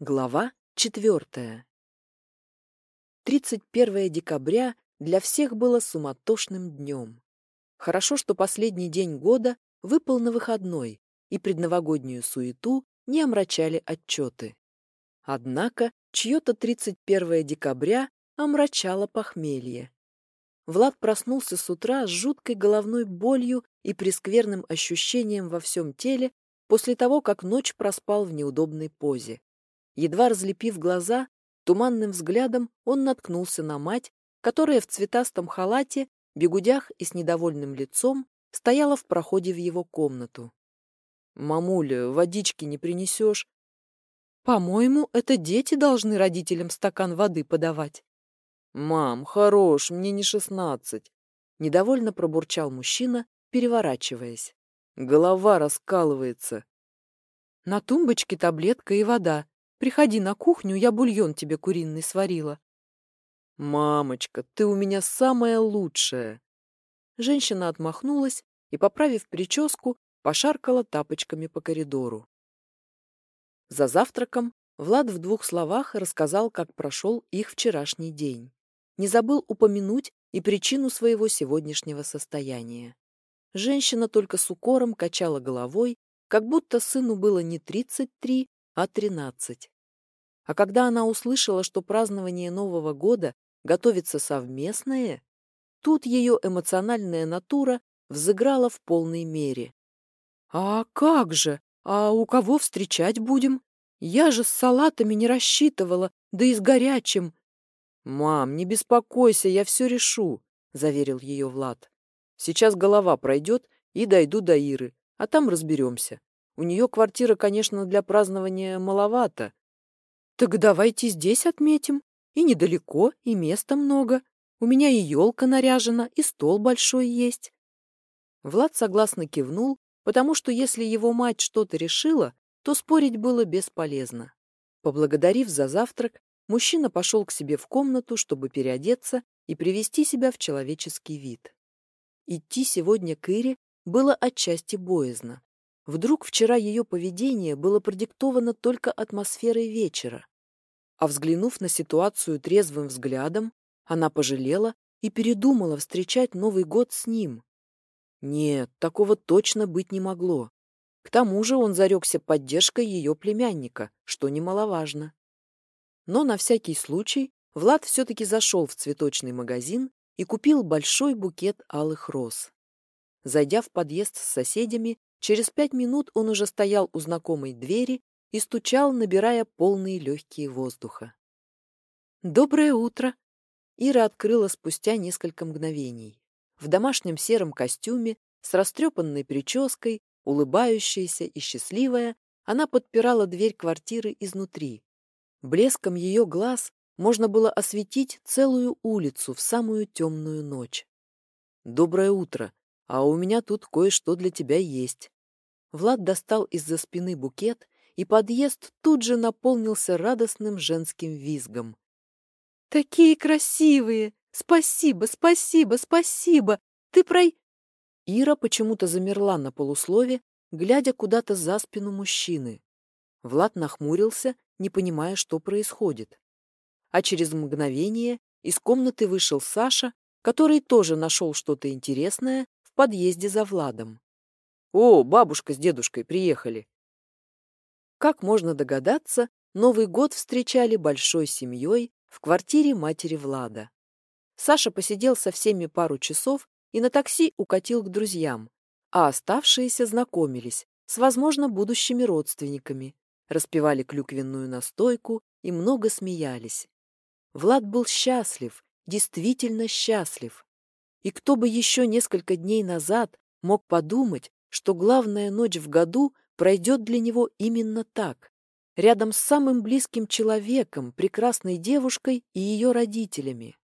Глава четвертая. 31 декабря для всех было суматошным днем. Хорошо, что последний день года выпал на выходной, и предновогоднюю суету не омрачали отчеты. Однако чье-то 31 декабря омрачало похмелье. Влад проснулся с утра с жуткой головной болью и прескверным ощущением во всем теле после того, как ночь проспал в неудобной позе. Едва разлепив глаза, туманным взглядом он наткнулся на мать, которая в цветастом халате, бегудях и с недовольным лицом стояла в проходе в его комнату. «Мамуля, водички не принесешь?» «По-моему, это дети должны родителям стакан воды подавать». «Мам, хорош, мне не шестнадцать», — недовольно пробурчал мужчина, переворачиваясь. «Голова раскалывается». «На тумбочке таблетка и вода. Приходи на кухню, я бульон тебе куриный сварила. Мамочка, ты у меня самая лучшая. Женщина отмахнулась и, поправив прическу, пошаркала тапочками по коридору. За завтраком Влад в двух словах рассказал, как прошел их вчерашний день. Не забыл упомянуть и причину своего сегодняшнего состояния. Женщина только с укором качала головой, как будто сыну было не тридцать три, а тринадцать. А когда она услышала, что празднование Нового года готовится совместное, тут ее эмоциональная натура взыграла в полной мере. «А как же? А у кого встречать будем? Я же с салатами не рассчитывала, да и с горячим». «Мам, не беспокойся, я все решу», — заверил ее Влад. «Сейчас голова пройдет и дойду до Иры, а там разберемся. У нее квартира, конечно, для празднования маловато. Так давайте здесь отметим. И недалеко, и места много. У меня и елка наряжена, и стол большой есть. Влад согласно кивнул, потому что если его мать что-то решила, то спорить было бесполезно. Поблагодарив за завтрак, мужчина пошел к себе в комнату, чтобы переодеться и привести себя в человеческий вид. Идти сегодня к Ире было отчасти боязно. Вдруг вчера ее поведение было продиктовано только атмосферой вечера. А взглянув на ситуацию трезвым взглядом, она пожалела и передумала встречать Новый год с ним. Нет, такого точно быть не могло. К тому же он зарекся поддержкой ее племянника, что немаловажно. Но на всякий случай Влад все-таки зашел в цветочный магазин и купил большой букет алых роз. Зайдя в подъезд с соседями, Через пять минут он уже стоял у знакомой двери и стучал, набирая полные легкие воздуха. «Доброе утро!» Ира открыла спустя несколько мгновений. В домашнем сером костюме, с растрепанной прической, улыбающаяся и счастливая, она подпирала дверь квартиры изнутри. Блеском ее глаз можно было осветить целую улицу в самую темную ночь. «Доброе утро! А у меня тут кое-что для тебя есть!» Влад достал из-за спины букет, и подъезд тут же наполнился радостным женским визгом. «Такие красивые! Спасибо, спасибо, спасибо! Ты прой...» Ира почему-то замерла на полуслове, глядя куда-то за спину мужчины. Влад нахмурился, не понимая, что происходит. А через мгновение из комнаты вышел Саша, который тоже нашел что-то интересное в подъезде за Владом. «О, бабушка с дедушкой приехали!» Как можно догадаться, Новый год встречали большой семьей в квартире матери Влада. Саша посидел со всеми пару часов и на такси укатил к друзьям, а оставшиеся знакомились с, возможно, будущими родственниками, распивали клюквенную настойку и много смеялись. Влад был счастлив, действительно счастлив. И кто бы еще несколько дней назад мог подумать, что главная ночь в году пройдет для него именно так, рядом с самым близким человеком, прекрасной девушкой и ее родителями.